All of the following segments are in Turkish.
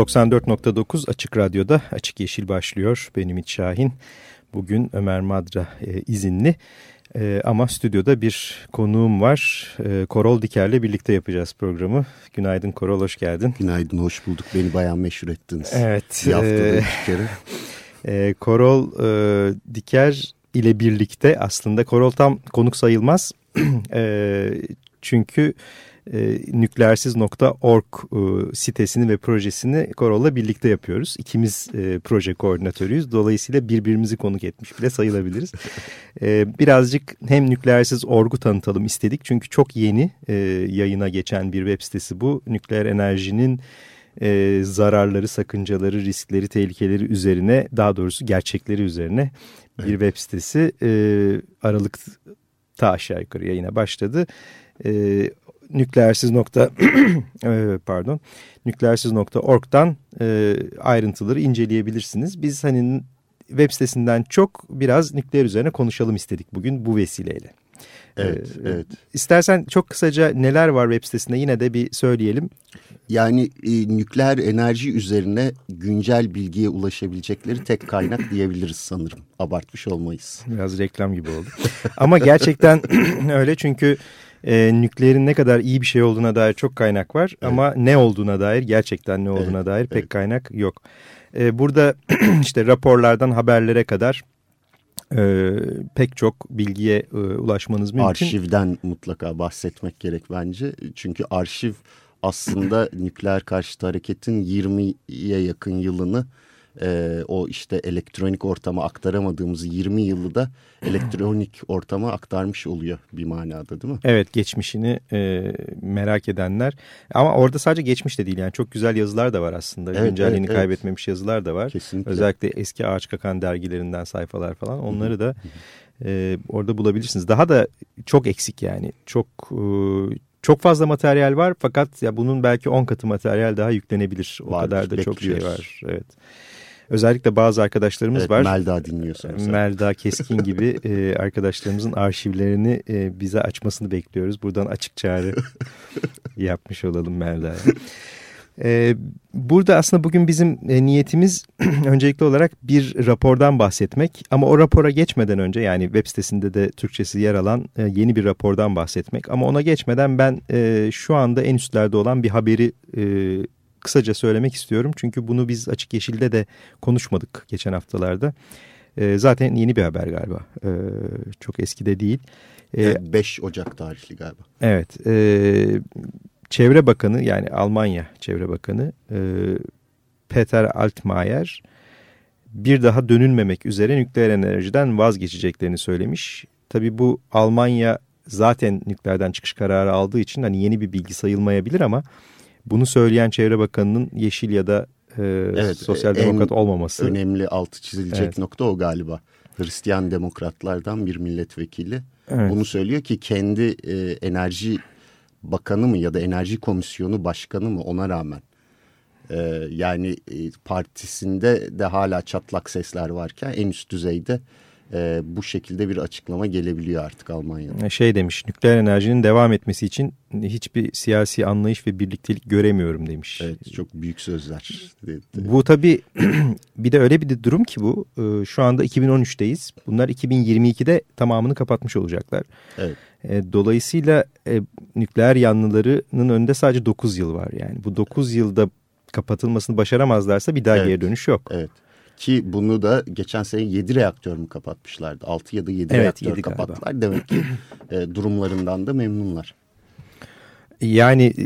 ...94.9 Açık Radyo'da Açık Yeşil başlıyor. Ben Ümit Şahin. Bugün Ömer Madra e, izinli. E, ama stüdyoda bir konuğum var. E, Korol Diker'le birlikte yapacağız programı. Günaydın Korol, hoş geldin. Günaydın, hoş bulduk. Beni bayağı meşhur ettiniz. Evet. Bir haftada e, iki kere. E, Korol e, Diker ile birlikte aslında Korol tam konuk sayılmaz. e, çünkü e, nükleersiz.org e, sitesini ve projesini Korol'la birlikte yapıyoruz. İkimiz e, proje koordinatörüyüz. Dolayısıyla birbirimizi konuk etmiş bile sayılabiliriz. E, birazcık hem nükleersiz.org'u tanıtalım istedik. Çünkü çok yeni e, yayına geçen bir web sitesi bu. Nükleer enerjinin e, zararları, sakıncaları, riskleri, tehlikeleri üzerine daha doğrusu gerçekleri üzerine bir evet. web sitesi e, Aralık'ta aşağı yukarı yayına başladı. E, nükleersiz nokta pardon nükleersiz.org'dan e, ayrıntıları inceleyebilirsiniz. Biz hani web sitesinden çok biraz nükleer üzerine konuşalım istedik bugün bu vesileyle. Evet, ee, evet. İstersen çok kısaca neler var web sitesinde yine de bir söyleyelim. Yani e, nükleer enerji üzerine güncel bilgiye ulaşabilecekleri tek kaynak diyebiliriz sanırım. Abartmış olmayız. Biraz reklam gibi oldu. Ama gerçekten öyle çünkü e, nükleerin ne kadar iyi bir şey olduğuna dair çok kaynak var. Evet. Ama ne olduğuna dair gerçekten ne olduğuna evet, dair pek evet. kaynak yok. E, burada işte raporlardan haberlere kadar e, pek çok bilgiye e, ulaşmanız mümkün. Arşivden mutlaka bahsetmek gerek bence. Çünkü arşiv aslında nükleer karşıtı hareketin 20'ye yakın yılını e, o işte elektronik ortama aktaramadığımız 20 yılı da elektronik ortama aktarmış oluyor bir manada değil mi? Evet geçmişini e, merak edenler ama orada sadece geçmiş de değil yani çok güzel yazılar da var aslında. Evet, Güncelliğini evet, kaybetmemiş evet. yazılar da var. Kesinlikle. Özellikle eski Ağaç Kakan dergilerinden sayfalar falan onları da e, orada bulabilirsiniz. Daha da çok eksik yani çok... E, çok fazla materyal var fakat ya bunun belki 10 katı materyal daha yüklenebilir. O Vardır, kadar da bekliyoruz. çok şey var. Evet. Özellikle bazı arkadaşlarımız evet, var. Melda dinliyorsunuz. Melda Keskin gibi e, arkadaşlarımızın arşivlerini e, bize açmasını bekliyoruz. Buradan açık çağrı yapmış olalım Melda'ya. Ee, burada aslında bugün bizim e, niyetimiz öncelikli olarak bir rapordan bahsetmek. Ama o rapora geçmeden önce yani web sitesinde de Türkçesi yer alan e, yeni bir rapordan bahsetmek. Ama ona geçmeden ben e, şu anda en üstlerde olan bir haberi e, kısaca söylemek istiyorum. Çünkü bunu biz Açık Yeşil'de de konuşmadık geçen haftalarda. E, zaten yeni bir haber galiba. E, çok eski de değil. E, 5 Ocak tarihli galiba. Evet. E, Çevre Bakanı yani Almanya Çevre Bakanı e, Peter Altmaier bir daha dönülmemek üzere nükleer enerjiden vazgeçeceklerini söylemiş. Tabii bu Almanya zaten nükleerden çıkış kararı aldığı için hani yeni bir bilgi sayılmayabilir ama bunu söyleyen Çevre Bakanı'nın yeşil ya da e, evet, sosyal demokrat olmaması. önemli altı çizilecek evet. nokta o galiba. Hristiyan demokratlardan bir milletvekili evet. bunu söylüyor ki kendi e, enerji bakanı mı ya da enerji komisyonu başkanı mı ona rağmen e, yani e, partisinde de hala çatlak sesler varken en üst düzeyde e, bu şekilde bir açıklama gelebiliyor artık Almanya'da. E, şey demiş nükleer enerjinin devam etmesi için hiçbir siyasi anlayış ve birliktelik göremiyorum demiş. Evet çok büyük sözler. Bu tabii bir de öyle bir durum ki bu e, şu anda 2013'teyiz bunlar 2022'de tamamını kapatmış olacaklar. Evet. E, dolayısıyla nükleer yanlılarının önünde sadece 9 yıl var yani bu 9 yılda kapatılmasını başaramazlarsa bir daha evet. geri dönüş yok. Evet. Ki bunu da geçen sene 7 reaktör mü kapatmışlardı? 6 ya da 7 evet, reaktör 7 kapattılar. Galiba. Demek ki e, durumlarından da memnunlar. Yani e,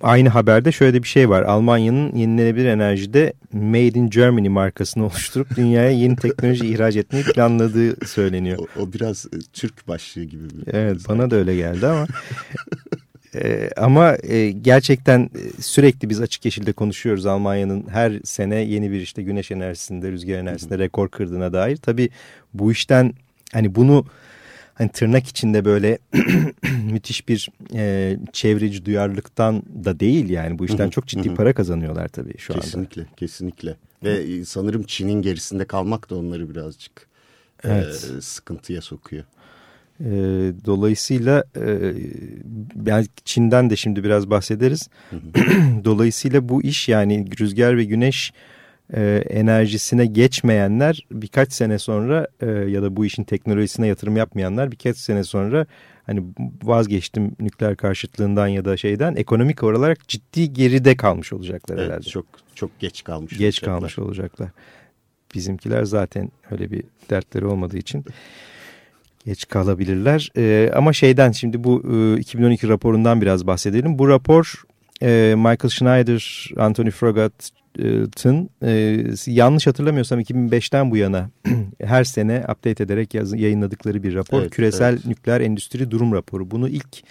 aynı haberde şöyle bir şey var. Almanya'nın yenilenebilir enerjide Made in Germany markasını oluşturup dünyaya yeni teknoloji ihraç etmeyi planladığı söyleniyor. O, o biraz e, Türk başlığı gibi. Bir evet bana da öyle geldi ama E, ama e, gerçekten sürekli biz açık yeşilde konuşuyoruz Almanya'nın her sene yeni bir işte güneş enerjisinde, rüzgar enerjisinde rekor kırdığına dair. Tabii bu işten hani bunu hani tırnak içinde böyle müthiş bir e, çevreci duyarlılıktan da değil yani bu işten çok ciddi para kazanıyorlar tabii şu kesinlikle, anda. Kesinlikle kesinlikle ve sanırım Çin'in gerisinde kalmak da onları birazcık evet. e, sıkıntıya sokuyor. E, dolayısıyla e, yani Çin'den de şimdi biraz bahsederiz. dolayısıyla bu iş yani rüzgar ve güneş e, enerjisine geçmeyenler birkaç sene sonra e, ya da bu işin teknolojisine yatırım yapmayanlar birkaç sene sonra hani vazgeçtim nükleer karşıtlığından ya da şeyden ekonomik olarak ciddi geride kalmış olacaklar evet, herhalde. Çok çok geç kalmış geç olacaklar. kalmış olacaklar. Bizimkiler zaten öyle bir dertleri olmadığı için geç kalabilirler. Ee, ama şeyden şimdi bu e, 2012 raporundan biraz bahsedelim. Bu rapor e, Michael Schneider, Anthony Froggatt, Tın e, yanlış hatırlamıyorsam 2005'ten bu yana her sene update ederek yaz, yayınladıkları bir rapor. Evet, Küresel evet. Nükleer Endüstri Durum Raporu. Bunu ilk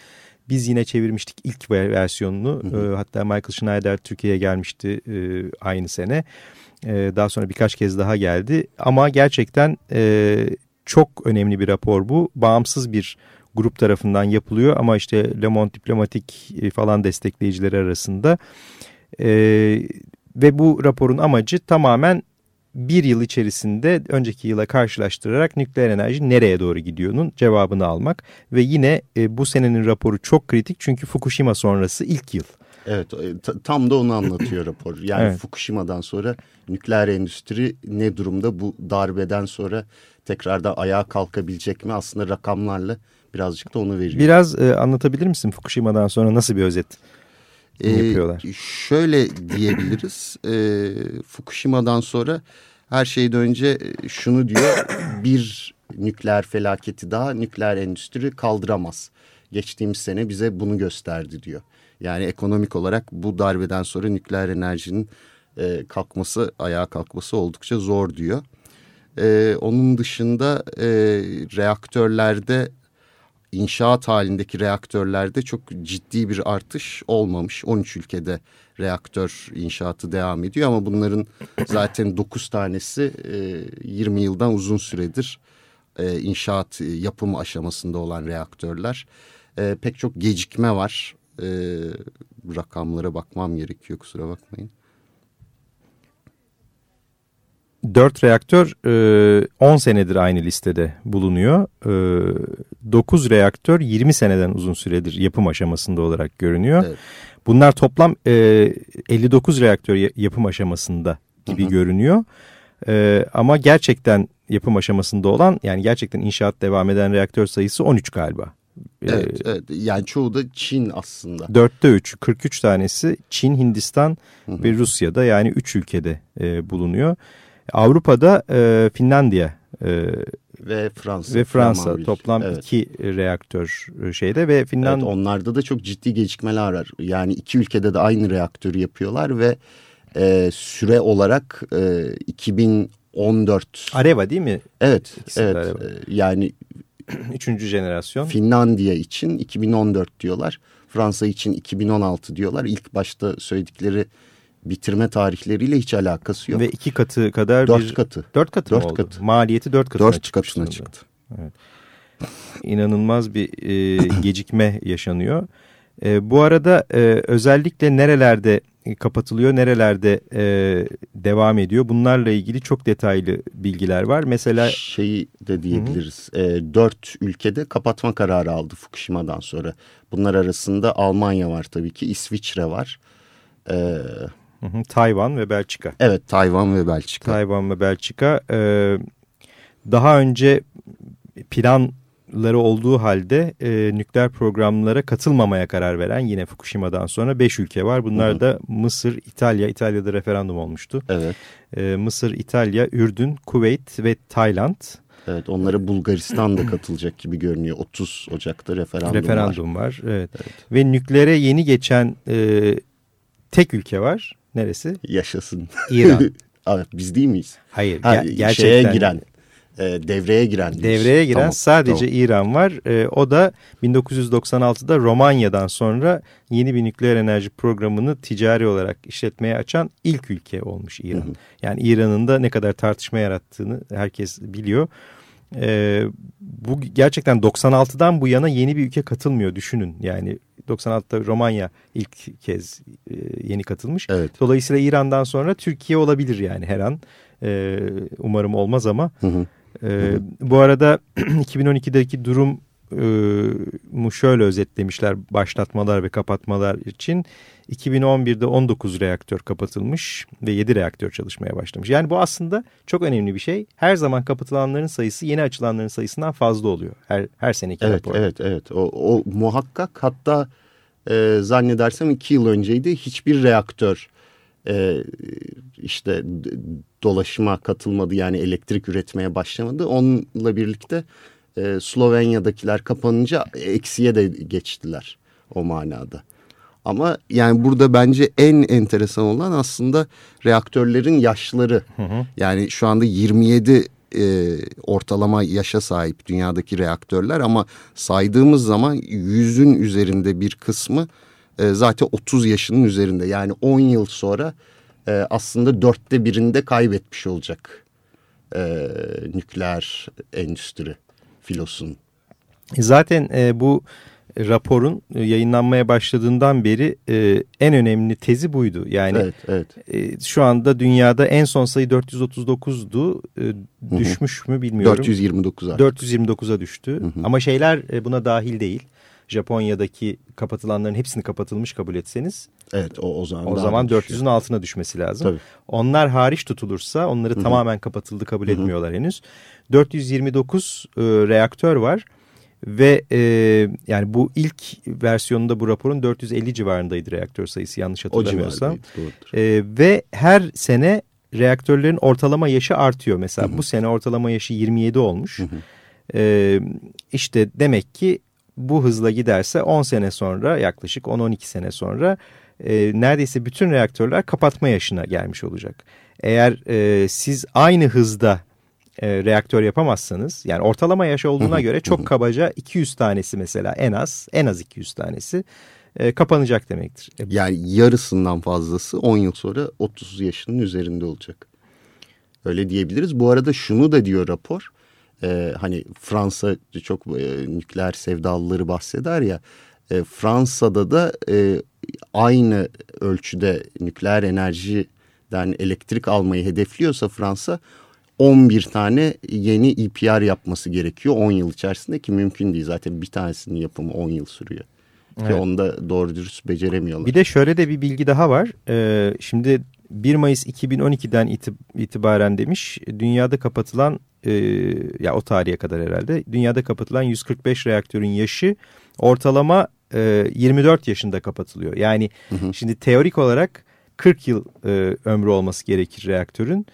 biz yine çevirmiştik ilk versiyonunu. Hı hı. E, hatta Michael Schneider Türkiye'ye gelmişti e, aynı sene. E, daha sonra birkaç kez daha geldi. Ama gerçekten e, çok önemli bir rapor bu. Bağımsız bir grup tarafından yapılıyor ama işte Le Monde Diplomatik e, falan destekleyicileri arasında. E, ve bu raporun amacı tamamen bir yıl içerisinde önceki yıla karşılaştırarak nükleer enerji nereye doğru gidiyor'nun cevabını almak. Ve yine e, bu senenin raporu çok kritik çünkü Fukushima sonrası ilk yıl. Evet e, tam da onu anlatıyor rapor. Yani evet. Fukushima'dan sonra nükleer endüstri ne durumda bu darbeden sonra tekrardan ayağa kalkabilecek mi aslında rakamlarla birazcık da onu veriyor. Biraz e, anlatabilir misin Fukushima'dan sonra nasıl bir özet e, yapıyorlar? Ee, şöyle diyebiliriz. e, Fukushima'dan sonra her şeyden önce e, şunu diyor. bir nükleer felaketi daha nükleer endüstri kaldıramaz. Geçtiğimiz sene bize bunu gösterdi diyor. Yani ekonomik olarak bu darbeden sonra nükleer enerjinin e, kalkması, ayağa kalkması oldukça zor diyor. E, onun dışında e, reaktörlerde inşaat halindeki reaktörlerde çok ciddi bir artış olmamış. 13 ülkede reaktör inşaatı devam ediyor ama bunların zaten 9 tanesi e, 20 yıldan uzun süredir e, inşaat e, yapım aşamasında olan reaktörler. E, pek çok gecikme var. E, rakamlara bakmam gerekiyor kusura bakmayın. 4 reaktör e, 10 senedir aynı listede bulunuyor. E, 9 reaktör 20 seneden uzun süredir yapım aşamasında olarak görünüyor. Evet. Bunlar toplam e, 59 reaktör yapım aşamasında gibi hı hı. görünüyor. E, ama gerçekten yapım aşamasında olan yani gerçekten inşaat devam eden reaktör sayısı 13 galiba. Evet, evet yani çoğu da Çin aslında. Dörtte üç, 43 tanesi Çin, Hindistan hı hı. ve Rusya'da yani üç ülkede e, bulunuyor. Avrupa'da e, Finlandiya e, ve Fransa ve Fransa Flamanville. toplam evet. iki reaktör şeyde ve Finland evet, onlarda da çok ciddi gecikmeler var. Yani iki ülkede de aynı reaktörü yapıyorlar ve e, süre olarak e, 2014 Areva değil mi? Evet, İkisi evet. Areva. E, yani üçüncü jenerasyon. Finlandiya için 2014 diyorlar. Fransa için 2016 diyorlar. İlk başta söyledikleri bitirme tarihleriyle hiç alakası yok. Ve iki katı kadar dört bir... katı. Dört katı dört oldu? Katı. Maliyeti dört katına dört katına çıktı. Evet. İnanılmaz bir e, gecikme yaşanıyor. E, bu arada e, özellikle nerelerde kapatılıyor, nerelerde e, devam ediyor bunlarla ilgili çok detaylı bilgiler var. Mesela şeyi de diyebiliriz. Hı -hı. E, dört ülkede kapatma kararı aldı Fukushima'dan sonra. Bunlar arasında Almanya var tabii ki, İsviçre var. E, Hı hı, Tayvan ve Belçika. Evet Tayvan ve Belçika. Tayvan ve Belçika. E, daha önce planları olduğu halde e, nükleer programlara katılmamaya karar veren yine Fukushima'dan sonra beş ülke var. Bunlar hı hı. da Mısır, İtalya. İtalya'da referandum olmuştu. Evet. E, Mısır, İtalya, Ürdün, Kuveyt ve Tayland. Evet onlara Bulgaristan da katılacak gibi görünüyor. 30 Ocak'ta referandum, referandum var. var. Evet. evet. Ve nükleere yeni geçen e, tek ülke var. Neresi? Yaşasın. İran. evet, biz değil miyiz? Hayır ha, gerçekten. Şeye giren. E, devreye giren. Devreye giren tamam, sadece tamam. İran var. E, o da 1996'da Romanya'dan sonra yeni bir nükleer enerji programını ticari olarak işletmeye açan ilk ülke olmuş İran. Hı hı. Yani İran'ın da ne kadar tartışma yarattığını herkes biliyor. E, bu gerçekten 96'dan bu yana yeni bir ülke katılmıyor düşünün. Yani 96'da Romanya ilk kez e, yeni katılmış. Evet. Dolayısıyla İran'dan sonra Türkiye olabilir yani her an. E, umarım olmaz ama. Hı hı. E, bu arada 2012'deki durum e, mu şöyle özetlemişler başlatmalar ve kapatmalar için 2011'de 19 reaktör kapatılmış ve 7 reaktör çalışmaya başlamış. Yani bu aslında çok önemli bir şey. Her zaman kapatılanların sayısı yeni açılanların sayısından fazla oluyor. Her, her seneki evet, rapor. Evet evet o, o muhakkak hatta e, zannedersem 2 yıl önceydi hiçbir reaktör e, işte dolaşıma katılmadı yani elektrik üretmeye başlamadı. Onunla birlikte e, Slovenya'dakiler kapanınca eksiye de geçtiler o manada. Ama yani burada bence en enteresan olan aslında reaktörlerin yaşları. Hı hı. Yani şu anda 27 e, ortalama yaşa sahip dünyadaki reaktörler ama saydığımız zaman yüzün üzerinde bir kısmı e, zaten 30 yaşının üzerinde. Yani 10 yıl sonra e, aslında dörtte birinde kaybetmiş olacak e, nükleer endüstri filosun. Zaten e, bu raporun e, yayınlanmaya başladığından beri e, en önemli tezi buydu. Yani evet, evet. E, şu anda dünyada en son sayı 439'du. E, düşmüş mü bilmiyorum. 429'a. 429'a düştü. Hı hı. Ama şeyler e, buna dahil değil. Japonya'daki kapatılanların hepsini kapatılmış kabul etseniz. Evet o, o zaman. O zaman 400'ün altına düşmesi lazım. Tabii. Onlar hariç tutulursa onları Hı -hı. tamamen kapatıldı kabul Hı -hı. etmiyorlar henüz. 429 e, reaktör var. Ve e, yani bu ilk versiyonunda bu raporun 450 civarındaydı reaktör sayısı yanlış hatırlamıyorsam. E, ve her sene reaktörlerin ortalama yaşı artıyor. Mesela hı hı. bu sene ortalama yaşı 27 olmuş. Hı hı. E, işte demek ki bu hızla giderse 10 sene sonra yaklaşık 10-12 sene sonra e, neredeyse bütün reaktörler kapatma yaşına gelmiş olacak. Eğer e, siz aynı hızda e, reaktör yapamazsanız yani ortalama yaş olduğuna göre çok kabaca 200 tanesi mesela en az en az 200 tanesi e, kapanacak demektir. E, yani yarısından fazlası 10 yıl sonra 30 yaşının üzerinde olacak. Öyle diyebiliriz. Bu arada şunu da diyor rapor. E, hani Fransa çok e, nükleer sevdalıları bahseder ya. E, Fransa'da da e, aynı ölçüde nükleer enerjiden elektrik almayı hedefliyorsa Fransa 11 tane yeni EPR yapması gerekiyor 10 yıl içerisinde ki mümkün değil. Zaten bir tanesinin yapımı 10 yıl sürüyor. Evet. Ki onu da doğru dürüst beceremiyorlar. Bir de şöyle de bir bilgi daha var. Ee, şimdi 1 Mayıs 2012'den itibaren demiş dünyada kapatılan e, ya o tarihe kadar herhalde dünyada kapatılan 145 reaktörün yaşı ortalama e, 24 yaşında kapatılıyor. Yani hı hı. şimdi teorik olarak 40 yıl e, ömrü olması gerekir reaktörün.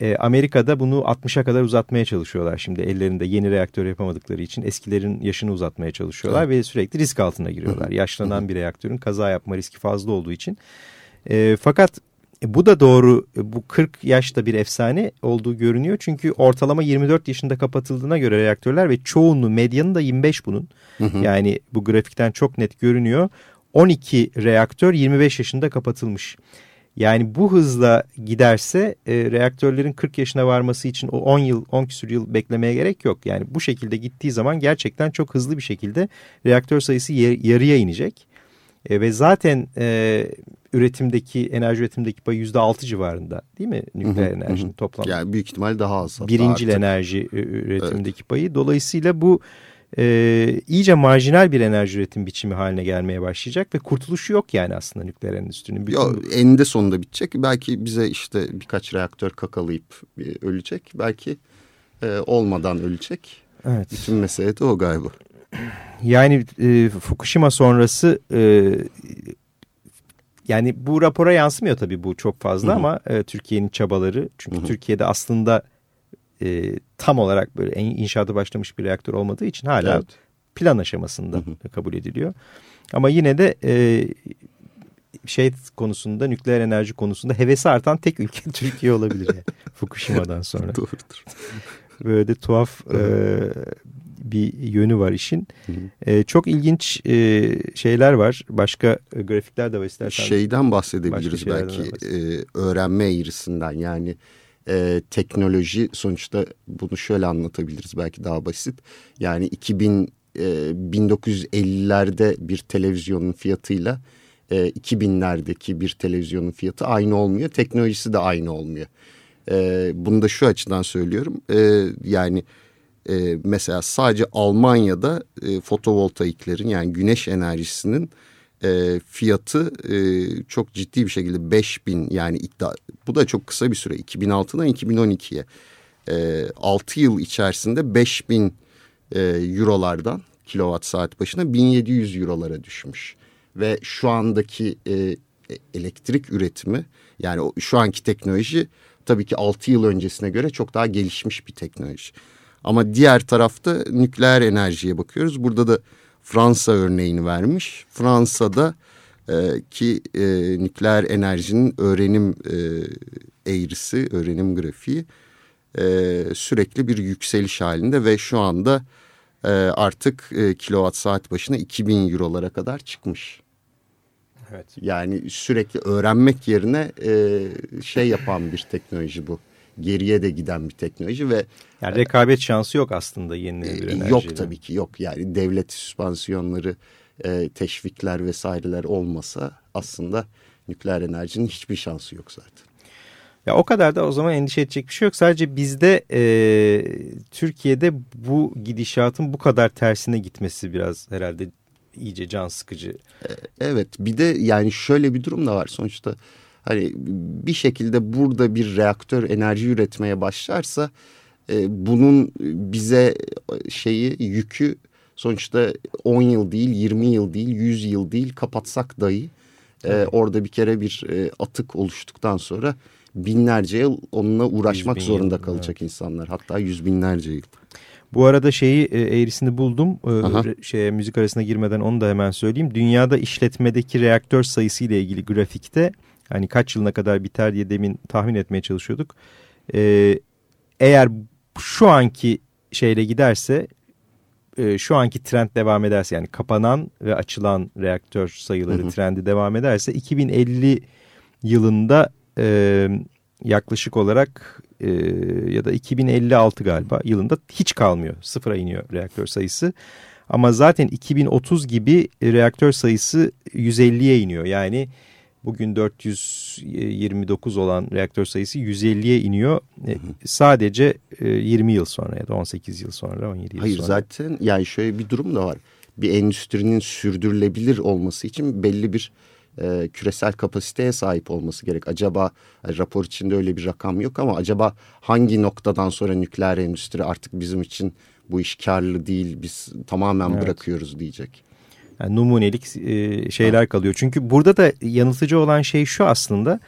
E, Amerika'da bunu 60'a kadar uzatmaya çalışıyorlar şimdi ellerinde yeni reaktör yapamadıkları için eskilerin yaşını uzatmaya çalışıyorlar evet. ve sürekli risk altına giriyorlar. Yaşlanan bir reaktörün kaza yapma riski fazla olduğu için. E, fakat bu da doğru bu 40 yaşta bir efsane olduğu görünüyor. Çünkü ortalama 24 yaşında kapatıldığına göre reaktörler ve çoğunluğu medyanın da 25 bunun. Yani bu grafikten çok net görünüyor. 12 reaktör 25 yaşında kapatılmış. Yani bu hızla giderse e, reaktörlerin 40 yaşına varması için o 10 yıl 10 küsur yıl beklemeye gerek yok. Yani bu şekilde gittiği zaman gerçekten çok hızlı bir şekilde reaktör sayısı yarıya inecek. E, ve zaten e, üretimdeki enerji üretimdeki payı yüzde altı civarında değil mi nükleer enerjinin toplamda? Yani büyük ihtimal daha az. Birincil enerji üretimdeki evet. payı. Dolayısıyla bu e, iyice marjinal bir enerji üretim biçimi haline gelmeye başlayacak ve kurtuluşu yok yani aslında nükleer endüstrinin. Bütün... Yok eninde sonunda bitecek. Belki bize işte birkaç reaktör kakalayıp ölecek. Belki e, olmadan ölecek. Evet. Bütün mesele de o galiba. Yani e, Fukushima sonrası e, yani bu rapora yansımıyor tabii bu çok fazla Hı -hı. ama e, Türkiye'nin çabaları çünkü Hı -hı. Türkiye'de aslında e, tam olarak böyle inşaatı başlamış bir reaktör olmadığı için hala evet. plan aşamasında hı hı. kabul ediliyor. Ama yine de e, şey konusunda nükleer enerji konusunda hevesi artan tek ülke Türkiye olabilir yani Fukushima'dan sonra. Doğrudur. Böyle de tuhaf e, bir yönü var işin. Hı hı. E, çok ilginç e, şeyler var. Başka e, grafikler de var istersen. Şeyden bahsedebiliriz belki e, öğrenme eğrisinden yani e, teknoloji sonuçta bunu şöyle anlatabiliriz belki daha basit. Yani 2000 e, 1950'lerde bir televizyonun fiyatıyla e, 2000'lerdeki bir televizyonun fiyatı aynı olmuyor. Teknolojisi de aynı olmuyor. E, bunu da şu açıdan söylüyorum. E, yani e, mesela sadece Almanya'da e, fotovoltaiklerin yani güneş enerjisinin e, fiyatı e, çok ciddi bir şekilde 5000 yani iddia bu da çok kısa bir süre 2006'dan 2012'ye e, 6 yıl içerisinde 5000 e, eurolardan kilowatt saat başına 1700 eurolara düşmüş ve şu andaki e, elektrik üretimi yani şu anki teknoloji tabii ki 6 yıl öncesine göre çok daha gelişmiş bir teknoloji. Ama diğer tarafta nükleer enerjiye bakıyoruz. Burada da Fransa örneğini vermiş. Fransa'da e, ki e, nükleer enerjinin öğrenim e, eğrisi, öğrenim grafiği e, sürekli bir yükseliş halinde ve şu anda e, artık e, kilowatt saat başına 2000 eurolara kadar çıkmış. Evet. Yani sürekli öğrenmek yerine e, şey yapan bir teknoloji bu geriye de giden bir teknoloji ve yani rekabet şansı yok aslında yenilenebilir e, enerjiyle. Yok tabii ki yok. Yani devlet süspansiyonları, e, teşvikler vesaireler olmasa aslında nükleer enerjinin hiçbir şansı yok zaten. Ya o kadar da o zaman endişe edecek bir şey yok. Sadece bizde e, Türkiye'de bu gidişatın bu kadar tersine gitmesi biraz herhalde iyice can sıkıcı. E, evet bir de yani şöyle bir durum da var sonuçta hani bir şekilde burada bir reaktör enerji üretmeye başlarsa e, bunun bize şeyi yükü sonuçta 10 yıl değil 20 yıl değil 100 yıl değil kapatsak dahi e, orada bir kere bir e, atık oluştuktan sonra binlerce yıl onunla uğraşmak zorunda yıl, kalacak evet. insanlar hatta yüz binlerce yıl. Bu arada şeyi e, eğrisini buldum. E, şeye müzik arasına girmeden onu da hemen söyleyeyim. Dünyada işletmedeki reaktör sayısı ile ilgili grafikte Hani kaç yılına kadar biter diye demin tahmin etmeye çalışıyorduk. Ee, eğer şu anki şeyle giderse e, şu anki trend devam ederse yani kapanan ve açılan reaktör sayıları hı hı. trendi devam ederse 2050 yılında e, yaklaşık olarak e, ya da 2056 galiba yılında hiç kalmıyor. Sıfıra iniyor reaktör sayısı. Ama zaten 2030 gibi reaktör sayısı 150'ye iniyor. Yani Bugün 429 olan reaktör sayısı 150'ye iniyor. E, hı hı. Sadece 20 e, yıl sonra ya da 18 yıl sonra 17 yıl Hayır, sonra. Hayır zaten yani şöyle bir durum da var. Bir endüstrinin sürdürülebilir olması için belli bir e, küresel kapasiteye sahip olması gerek. Acaba yani rapor içinde öyle bir rakam yok ama acaba hangi noktadan sonra nükleer endüstri artık bizim için bu iş karlı değil biz tamamen evet. bırakıyoruz diyecek yani numunelik e, şeyler kalıyor. Çünkü burada da yanıltıcı olan şey şu aslında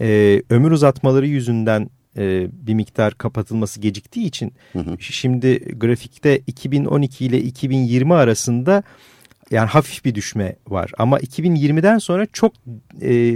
e, ömür uzatmaları yüzünden e, bir miktar kapatılması geciktiği için hı hı. şimdi grafikte 2012 ile 2020 arasında yani hafif bir düşme var ama 2020'den sonra çok e,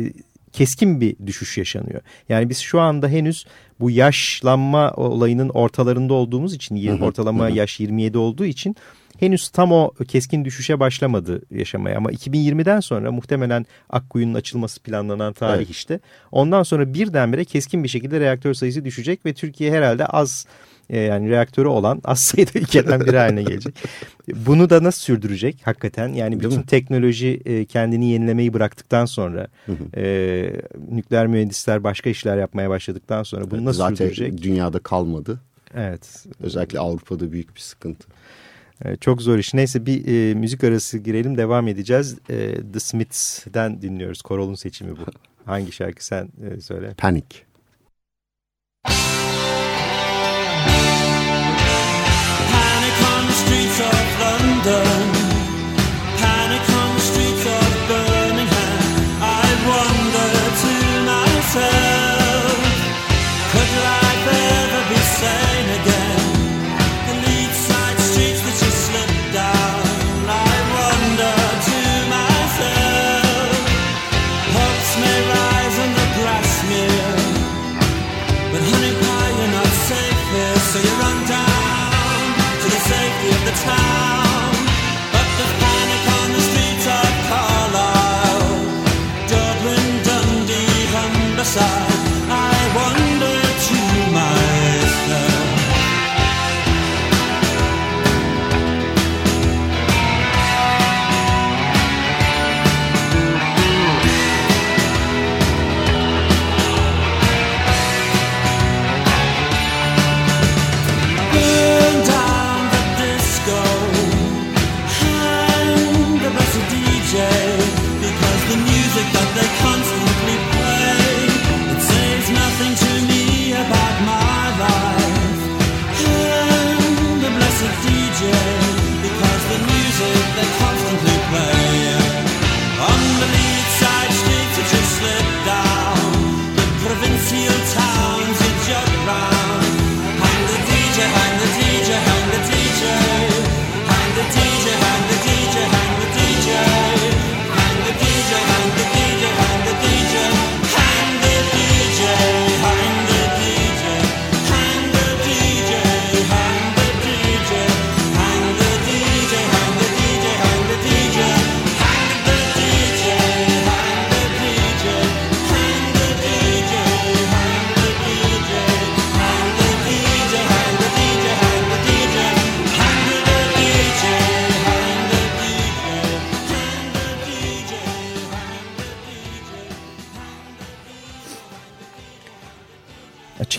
keskin bir düşüş yaşanıyor. Yani biz şu anda henüz bu yaşlanma olayının ortalarında olduğumuz için hı hı. ortalama hı. yaş 27 olduğu için henüz tam o keskin düşüşe başlamadı yaşamaya ama 2020'den sonra muhtemelen Akkuyu'nun açılması planlanan tarih evet. işte. Ondan sonra birdenbire keskin bir şekilde reaktör sayısı düşecek ve Türkiye herhalde az e, yani reaktörü olan az sayıda ülkeden biri haline gelecek. Bunu da nasıl sürdürecek hakikaten? Yani bütün teknoloji e, kendini yenilemeyi bıraktıktan sonra e, nükleer mühendisler başka işler yapmaya başladıktan sonra bunu nasıl Zaten sürdürecek? Zaten dünyada kalmadı. Evet. Özellikle Avrupa'da büyük bir sıkıntı. Ee, çok zor iş. Neyse bir e, müzik arası girelim devam edeceğiz. E, The Smiths'den dinliyoruz. Korol'un seçimi bu. Hangi şarkı sen e, söyle. Panic. Panic on the streets of London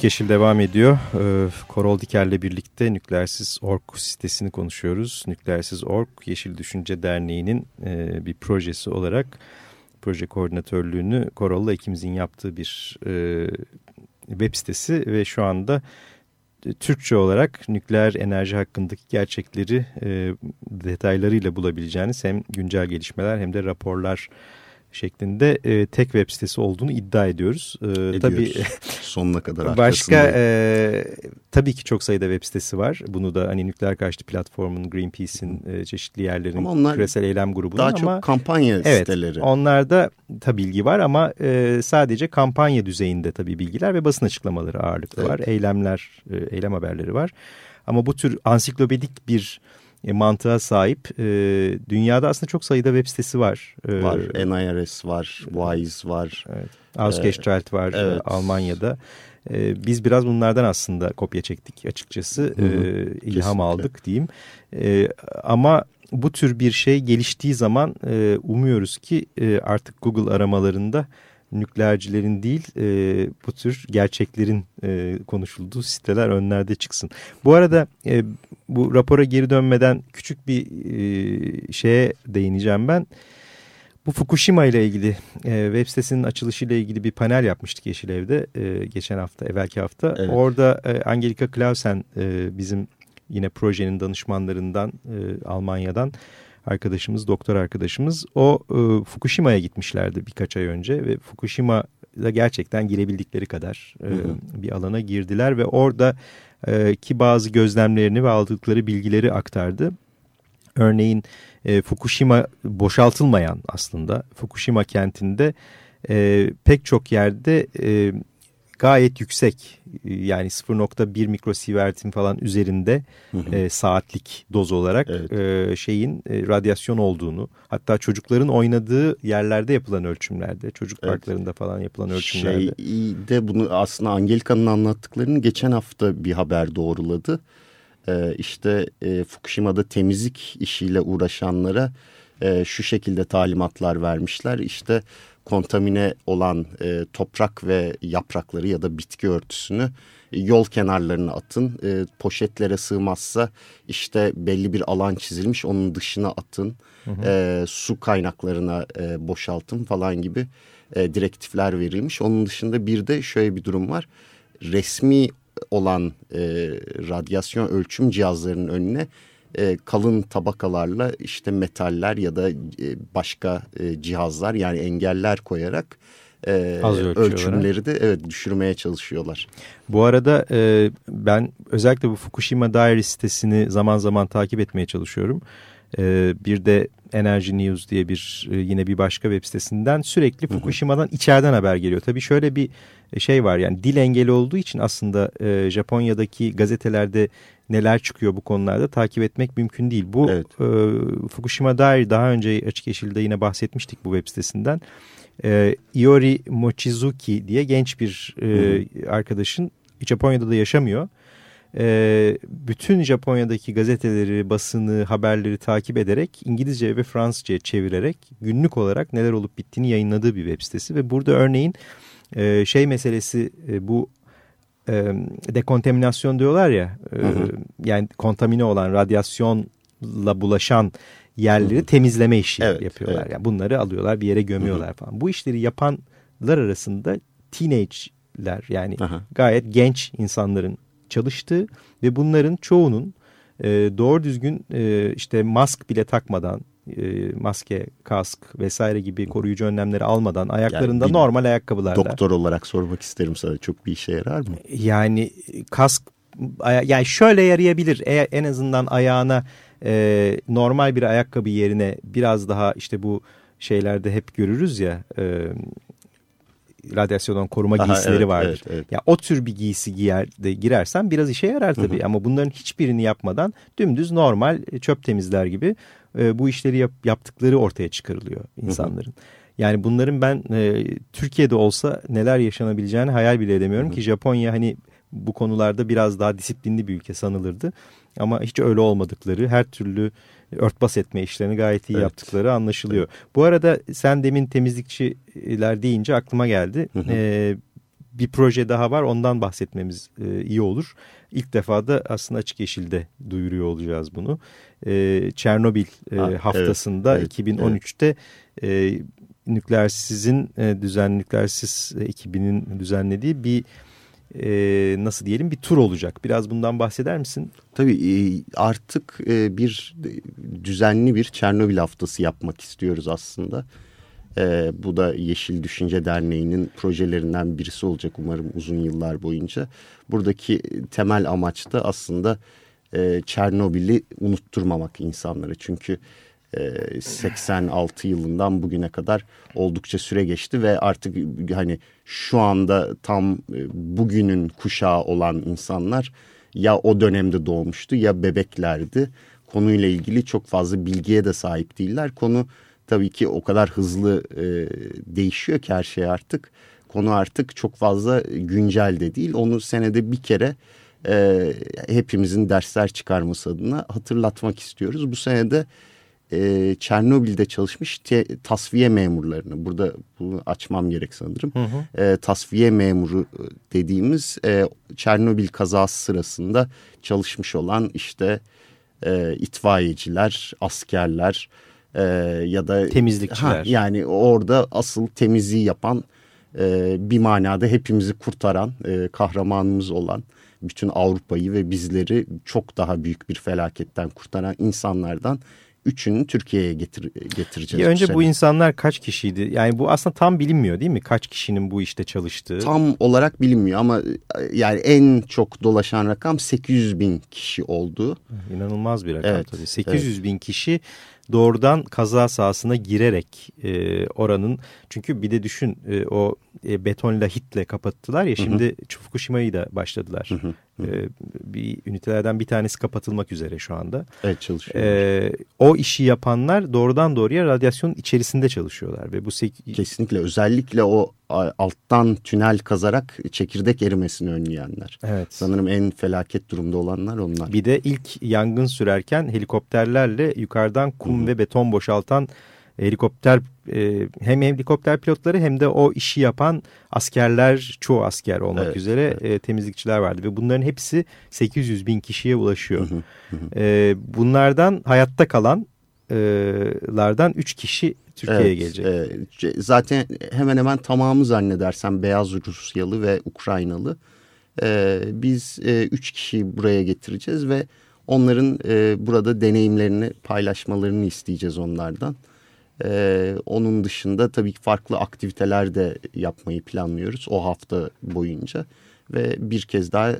Yeşil devam ediyor. Ee, Korol Diker'le birlikte Nükleersiz Org sitesini konuşuyoruz. Nükleersiz Org Yeşil Düşünce Derneği'nin e, bir projesi olarak proje koordinatörlüğünü Korol'la ikimizin yaptığı bir e, web sitesi ve şu anda e, Türkçe olarak nükleer enerji hakkındaki gerçekleri detaylarıyla bulabileceğiniz hem güncel gelişmeler hem de raporlar şeklinde e, tek web sitesi olduğunu iddia ediyoruz. E, tabii sonuna kadar Başka e, tabii ki çok sayıda web sitesi var. Bunu da hani nükleer karşıtı platformun, Greenpeace'in e, çeşitli yerlerin ama onlar küresel eylem grubunun daha ama çok kampanya evet, siteleri. Onlarda tabii bilgi var ama e, sadece kampanya düzeyinde tabii bilgiler ve basın açıklamaları ağırlıklı evet. var. Eylemler, e, eylem haberleri var. Ama bu tür ansiklopedik bir e, mantığa sahip. E, dünyada aslında çok sayıda web sitesi var. E, var. NIRS var. WISE var. Evet. Ausgestrahlt var e, evet. Almanya'da. E, biz biraz bunlardan aslında kopya çektik açıkçası. Hı hı. E, ilham Kesinlikle. aldık diyeyim. E, ama bu tür bir şey geliştiği zaman e, umuyoruz ki e, artık Google aramalarında nükleercilerin değil e, bu tür gerçeklerin e, konuşulduğu siteler önlerde çıksın. Bu arada e, bu rapora geri dönmeden küçük bir e, şeye değineceğim ben. Bu Fukushima ile ilgili e, web sitesinin açılışıyla ilgili bir panel yapmıştık Yeşil Ev'de e, geçen hafta, evvelki hafta. Evet. Orada e, Angelika Clausen e, bizim yine projenin danışmanlarından e, Almanya'dan arkadaşımız, doktor arkadaşımız o e, Fukushima'ya gitmişlerdi birkaç ay önce ve Fukushima'da gerçekten girebildikleri kadar e, hı hı. bir alana girdiler ve orada e, ki bazı gözlemlerini ve aldıkları bilgileri aktardı. Örneğin e, Fukushima boşaltılmayan aslında Fukushima kentinde e, pek çok yerde e, gayet yüksek yani 0.1 mikrosievert'in falan üzerinde hı hı. E, saatlik doz olarak evet. e, şeyin e, radyasyon olduğunu hatta çocukların oynadığı yerlerde yapılan ölçümlerde çocuk evet. parklarında falan yapılan ölçümlerde. Şeyde bunu aslında Angelika'nın anlattıklarını geçen hafta bir haber doğruladı. E, işte e, Fukushima'da temizlik işiyle uğraşanlara e, şu şekilde talimatlar vermişler. İşte kontamine olan e, toprak ve yaprakları ya da bitki örtüsünü yol kenarlarına atın. E, poşetlere sığmazsa işte belli bir alan çizilmiş onun dışına atın. Hı hı. E, su kaynaklarına e, boşaltın falan gibi e, direktifler verilmiş. Onun dışında bir de şöyle bir durum var. Resmi olan e, radyasyon ölçüm cihazlarının önüne e, kalın tabakalarla işte metaller ya da e, başka e, cihazlar yani engeller koyarak e, ölçümleri de evet düşürmeye çalışıyorlar. Bu arada e, ben özellikle bu Fukushima Diary sitesini zaman zaman takip etmeye çalışıyorum. E, bir de Energy News diye bir e, yine bir başka web sitesinden sürekli Fukushima'dan içeriden haber geliyor. Tabii şöyle bir şey var yani dil engeli olduğu için aslında e, Japonya'daki gazetelerde neler çıkıyor bu konularda takip etmek mümkün değil. Bu evet. e, Fukushima dair daha önce Açık Yeşil'de yine bahsetmiştik bu web sitesinden. E, Iori Mochizuki diye genç bir e, arkadaşın Japonya'da da yaşamıyor. E, bütün Japonya'daki gazeteleri, basını, haberleri takip ederek İngilizce ve Fransızca çevirerek günlük olarak neler olup bittiğini yayınladığı bir web sitesi. Ve burada örneğin e, şey meselesi e, bu e, dekontaminasyon diyorlar ya e, hı hı. yani kontamine olan radyasyonla bulaşan yerleri Hı. temizleme işi evet, yapıyorlar. Evet. Yani bunları alıyorlar bir yere gömüyorlar Hı. falan. Bu işleri yapanlar arasında teenage'ler yani Aha. gayet genç insanların çalıştığı ve bunların çoğunun e, doğru düzgün e, işte mask bile takmadan e, maske, kask vesaire gibi koruyucu önlemleri almadan ayaklarında yani normal ayakkabılarla. Doktor olarak sormak isterim sana çok bir işe yarar mı? Yani kask yani şöyle yarayabilir eğer en azından ayağına e, normal bir ayakkabı yerine biraz daha işte bu şeylerde hep görürüz ya e, radyasyondan koruma Aha, giysileri evet, vardır. Evet, evet. Ya o tür bir giysi giyer de girersen biraz işe yarar tabii Hı -hı. ama bunların hiçbirini yapmadan dümdüz normal çöp temizler gibi e, bu işleri yap, yaptıkları ortaya çıkarılıyor insanların. Hı -hı. Yani bunların ben e, Türkiye'de olsa neler yaşanabileceğini hayal bile edemiyorum Hı -hı. ki Japonya hani bu konularda biraz daha disiplinli bir ülke sanılırdı. Ama hiç öyle olmadıkları, her türlü örtbas etme işlerini gayet iyi evet. yaptıkları anlaşılıyor. Evet. Bu arada sen demin temizlikçiler deyince aklıma geldi. Hı hı. Ee, bir proje daha var ondan bahsetmemiz e, iyi olur. İlk defa da aslında Açık Yeşil'de duyuruyor olacağız bunu. E, Çernobil e, ha, haftasında evet, evet, 2013'te evet. E, nükleersizin e, düzenli nükleersiz ekibinin düzenlediği bir e, nasıl diyelim bir tur olacak. Biraz bundan bahseder misin? Tabii e, artık e, bir düzenli bir Çernobil haftası yapmak istiyoruz aslında. E, bu da Yeşil Düşünce Derneği'nin projelerinden birisi olacak umarım uzun yıllar boyunca. Buradaki temel amaç da aslında e, Çernobil'i unutturmamak insanlara. Çünkü 86 yılından bugüne kadar oldukça süre geçti ve artık hani şu anda tam e, bugünün kuşağı olan insanlar ya o dönemde doğmuştu ya bebeklerdi. Konuyla ilgili çok fazla bilgiye de sahip değiller. Konu tabii ki o kadar hızlı e, değişiyor ki her şey artık. Konu artık çok fazla güncel de değil. Onu senede bir kere e, hepimizin dersler çıkarması adına hatırlatmak istiyoruz. Bu senede e, Çernobil'de çalışmış te, tasfiye memurlarını burada bunu açmam gerek sanırım. Hı hı. E, tasfiye memuru e, dediğimiz e, Çernobil kazası sırasında çalışmış olan işte e, itfaiyeciler, askerler e, ya da temizlikçiler. Ha, yani orada asıl temizliği yapan e, bir manada hepimizi kurtaran e, kahramanımız olan bütün Avrupa'yı ve bizleri çok daha büyük bir felaketten kurtaran insanlardan üçünü Türkiye'ye getir, getireceğiz. Ya önce bu, bu insanlar kaç kişiydi? Yani bu aslında tam bilinmiyor değil mi? Kaç kişinin bu işte çalıştığı? Tam olarak bilinmiyor ama yani en çok dolaşan rakam 800 bin kişi oldu. İnanılmaz bir rakam evet, tabii. 800 evet. bin kişi doğrudan kaza sahasına girerek e, oranın çünkü bir de düşün e, o e, beton lahitle kapattılar ya şimdi hı hı. Fukushima'yı da başladılar. Hı hı. E, bir ünitelerden bir tanesi kapatılmak üzere şu anda. Evet çalışıyor. E, o işi yapanlar doğrudan doğruya radyasyonun içerisinde çalışıyorlar ve bu kesinlikle özellikle o alttan tünel kazarak çekirdek erimesini önleyenler. Evet. Sanırım en felaket durumda olanlar onlar. Bir de ilk yangın sürerken helikopterlerle yukarıdan kum Hı -hı. ve beton boşaltan helikopter e, hem helikopter pilotları hem de o işi yapan askerler çoğu asker olmak evet, üzere evet. E, temizlikçiler vardı ve bunların hepsi 800 bin kişiye ulaşıyor. Hı hı, hı. E, bunlardan hayatta kalanlardan 3 kişi Türkiye'ye evet, gelecek. E, zaten hemen hemen tamamı zannedersem Beyaz Rusyalı ve Ukraynalı. E, biz e, üç kişiyi buraya getireceğiz ve onların e, burada deneyimlerini paylaşmalarını isteyeceğiz onlardan. Ee, onun dışında tabii ki farklı aktiviteler de yapmayı planlıyoruz o hafta boyunca. Ve bir kez daha e,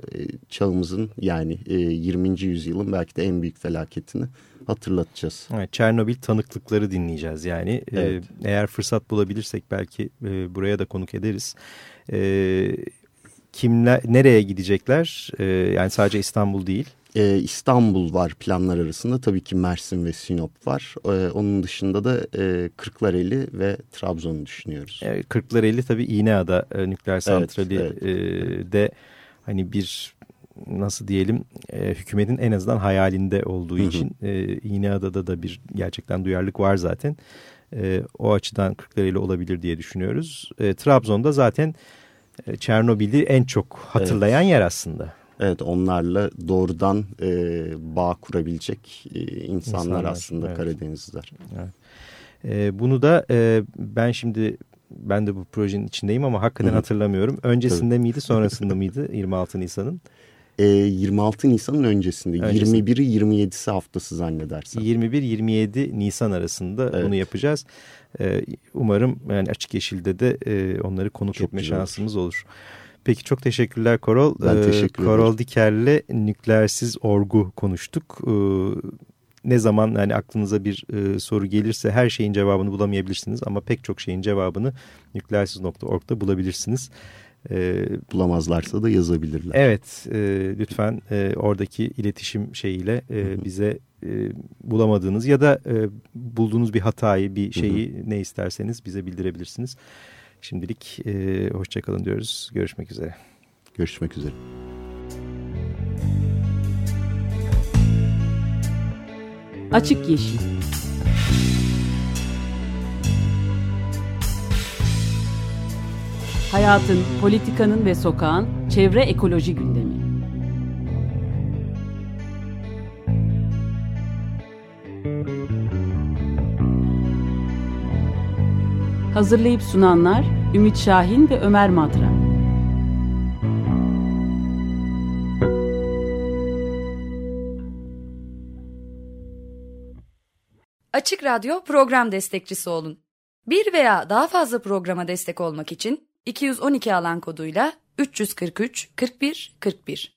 çağımızın yani e, 20. yüzyılın belki de en büyük felaketini hatırlatacağız. Evet, Çernobil tanıklıkları dinleyeceğiz yani. E, evet. Ee, eğer fırsat bulabilirsek belki e, buraya da konuk ederiz. E, kimler, nereye gidecekler? E, yani sadece İstanbul değil. Ee, İstanbul var planlar arasında. Tabii ki Mersin ve Sinop var. Ee, onun dışında da e, Kırklareli ve Trabzon'u düşünüyoruz. E, Kırklareli tabii İğneada e, nükleer santrali evet, evet. E, de hani bir nasıl diyelim e, hükümetin en azından hayalinde olduğu hı hı. için e, İğneada'da da bir gerçekten duyarlılık var zaten. E, o açıdan Kırklareli olabilir diye düşünüyoruz. E, Trabzon'da zaten e, Çernobil'i en çok hatırlayan evet. yer aslında. Evet onlarla doğrudan e, bağ kurabilecek e, insanlar, insanlar aslında evet. Karadenizliler. Evet. E, bunu da e, ben şimdi ben de bu projenin içindeyim ama hakikaten Hı hatırlamıyorum. Öncesinde Tabii. miydi sonrasında mıydı 26 Nisan'ın? E, 26 Nisan'ın öncesinde. öncesinde. 21'i 27'si haftası zannedersem. 21-27 Nisan arasında evet. bunu yapacağız. E, umarım yani Açık Yeşil'de de e, onları konuk Çok etme şansımız olur. olur. Peki çok teşekkürler Korol. Ben teşekkür ederim. Korol Diker'le nükleersiz orgu konuştuk. Ee, ne zaman yani aklınıza bir e, soru gelirse her şeyin cevabını bulamayabilirsiniz ama pek çok şeyin cevabını nükleersiz.org'da bulabilirsiniz. E, Bulamazlarsa da yazabilirler. Evet e, lütfen e, oradaki iletişim şeyiyle e, bize e, bulamadığınız ya da e, bulduğunuz bir hatayı bir şeyi hı hı. ne isterseniz bize bildirebilirsiniz. Şimdilik e, hoşçakalın diyoruz. Görüşmek üzere. Görüşmek üzere. Açık Yeşil Hayatın, politikanın ve sokağın çevre ekoloji gündemi. Hazırlayıp sunanlar Ümit Şahin ve Ömer Madra. Açık Radyo program destekçisi olun. Bir veya daha fazla programa destek olmak için 212 alan koduyla 343 41 41